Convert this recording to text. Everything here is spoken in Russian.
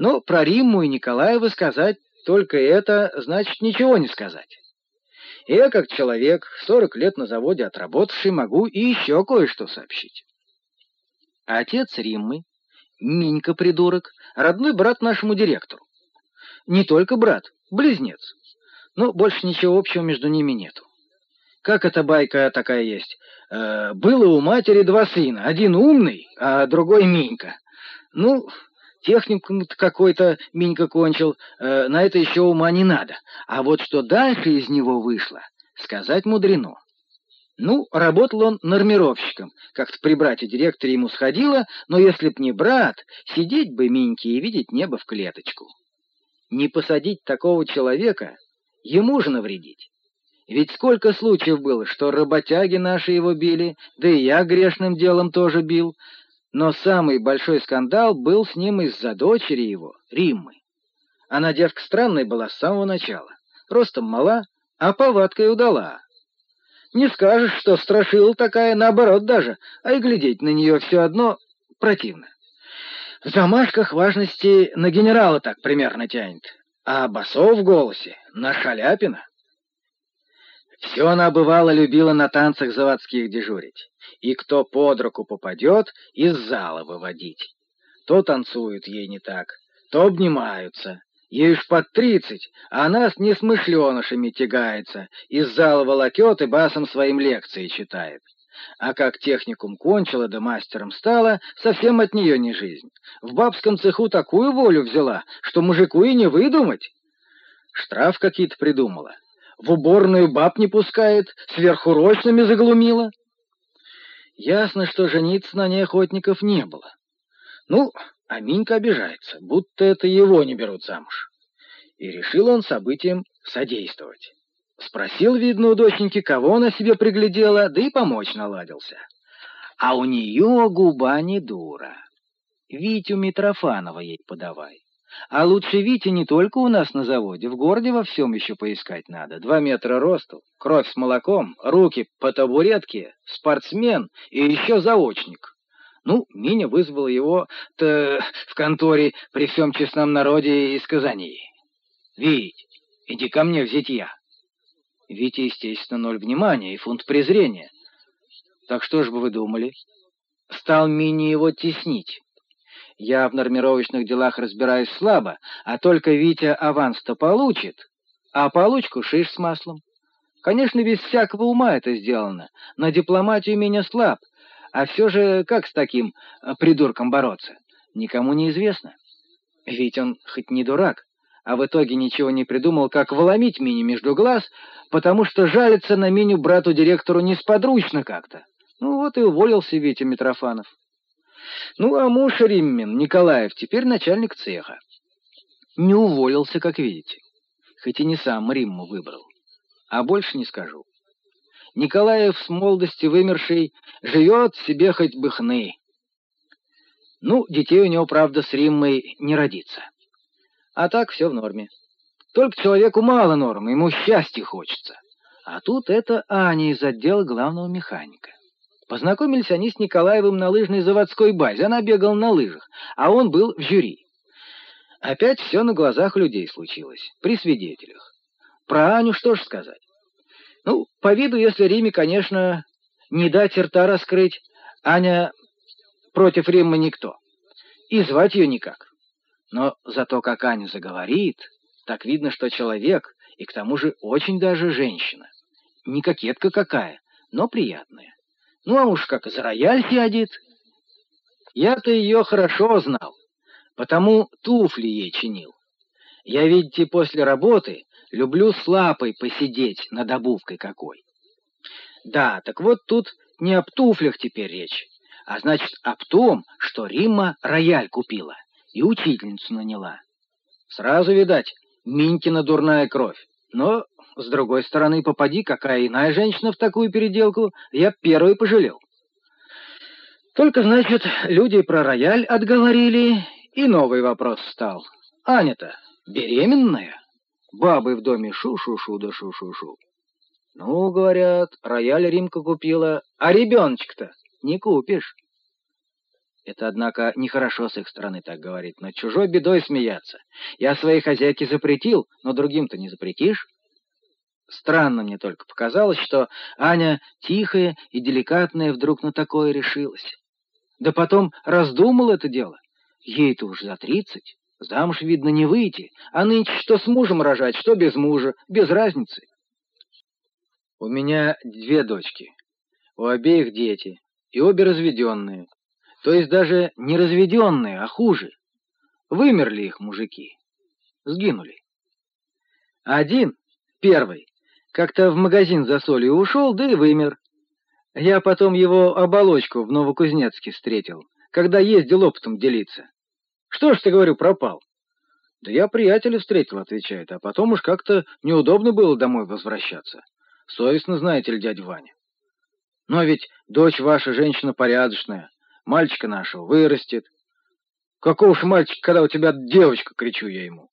Но про Римму и Николаева сказать только это, значит, ничего не сказать. Я, как человек, сорок лет на заводе отработавший, могу и еще кое-что сообщить. Отец Риммы, Минька придурок, родной брат нашему директору. Не только брат, близнец. Но больше ничего общего между ними нету. Как эта байка такая есть? Э, было у матери два сына, один умный, а другой Минька. Ну, техникум какой-то Минька кончил, э, на это еще ума не надо. А вот что дальше из него вышло, сказать мудрено. Ну, работал он нормировщиком. Как-то при брате-директоре ему сходило, но если б не брат, сидеть бы Миньке и видеть небо в клеточку. Не посадить такого человека, ему же навредить. Ведь сколько случаев было, что работяги наши его били, да и я грешным делом тоже бил, но самый большой скандал был с ним из-за дочери его, Риммы. Она девка странная была с самого начала, ростом мала, а повадкой удала. Не скажешь, что страшила такая, наоборот даже, а и глядеть на нее все одно противно. В замашках важности на генерала так примерно тянет, а басов в голосе на Шаляпина. Все она, бывало, любила на танцах заводских дежурить, и кто под руку попадет, из зала выводить. То танцуют ей не так, то обнимаются. Ей уж под тридцать, а она с несмышленышами тягается, из зала волокет и басом своим лекции читает. А как техникум кончила да мастером стала, совсем от нее не жизнь. В бабском цеху такую волю взяла, что мужику и не выдумать. Штраф какие-то придумала в уборную баб не пускает, сверхурочными заглумила. Ясно, что жениться на ней охотников не было. Ну, а Минька обижается, будто это его не берут замуж. И решил он событиям содействовать. Спросил, видно, у доченьки, кого она себе приглядела, да и помочь наладился. А у нее губа не дура. Витю Митрофанова ей подавай. А лучше Вити не только у нас на заводе, в городе во всем еще поискать надо. Два метра росту, кровь с молоком, руки по табуретке, спортсмен и еще заочник. Ну, Миня вызвала его-то в конторе при всем честном народе из Казани. «Вить, иди ко мне в зятья». Витя, естественно, ноль внимания и фунт презрения. Так что ж бы вы думали? Стал Мини его теснить. Я в нормировочных делах разбираюсь слабо, а только Витя аванс-то получит, а получку шиш с маслом. Конечно, без всякого ума это сделано, на дипломатию меня слаб, а все же как с таким э, придурком бороться? Никому не известно. Ведь он хоть не дурак, а в итоге ничего не придумал, как вломить Миню между глаз, потому что жалится на Миню брату-директору несподручно как-то. Ну вот и уволился Витя Митрофанов. Ну, а муж Риммин, Николаев, теперь начальник цеха. Не уволился, как видите. Хоть и не сам Римму выбрал. А больше не скажу. Николаев с молодости вымерший живет себе хоть бы хны. Ну, детей у него, правда, с Риммой не родится. А так все в норме. Только человеку мало нормы, ему счастья хочется. А тут это Аня из отдела главного механика. Познакомились они с Николаевым на лыжной заводской базе. Она бегала на лыжах, а он был в жюри. Опять все на глазах людей случилось, при свидетелях. Про Аню что ж сказать? Ну, по виду, если Риме, конечно, не дать рта раскрыть, Аня против Рима никто. И звать ее никак. Но зато как Аня заговорит, так видно, что человек, и к тому же очень даже женщина. Не кокетка какая, но приятная. Ну, а уж как за рояль сядет. Я-то ее хорошо знал, потому туфли ей чинил. Я, видите, после работы люблю с лапой посидеть над обувкой какой. Да, так вот тут не об туфлях теперь речь, а значит об том, что Римма рояль купила и учительницу наняла. Сразу, видать, Минькина дурная кровь. Но с другой стороны, попади, какая иная женщина в такую переделку, я первый пожалел. Только, значит, люди про рояль отговорили, и новый вопрос стал. Аня-то беременная? Бабы в доме шу-шу-шу да шу-шу-шу. Ну, говорят, рояль Римка купила, а ребеночек-то не купишь. Это, однако, нехорошо с их стороны так говорить, но чужой бедой смеяться. Я своей хозяйке запретил, но другим-то не запретишь. Странно мне только показалось, что Аня, тихая и деликатная, вдруг на такое решилась. Да потом раздумал это дело. Ей-то уж за тридцать, замуж, видно, не выйти, а нынче что с мужем рожать, что без мужа, без разницы. У меня две дочки, у обеих дети, и обе разведенные, то есть даже не разведенные, а хуже. Вымерли их мужики, сгинули. Один, первый, как-то в магазин за солью ушел, да и вымер. Я потом его оболочку в Новокузнецке встретил, когда ездил опытом делиться. Что ж ты, говорю, пропал? Да я приятеля встретил, отвечает, а потом уж как-то неудобно было домой возвращаться. Совестно, знаете ли, дядя Ваня. Но ведь дочь ваша женщина порядочная, мальчика нашего вырастет. Какого ж мальчика, когда у тебя девочка, кричу я ему.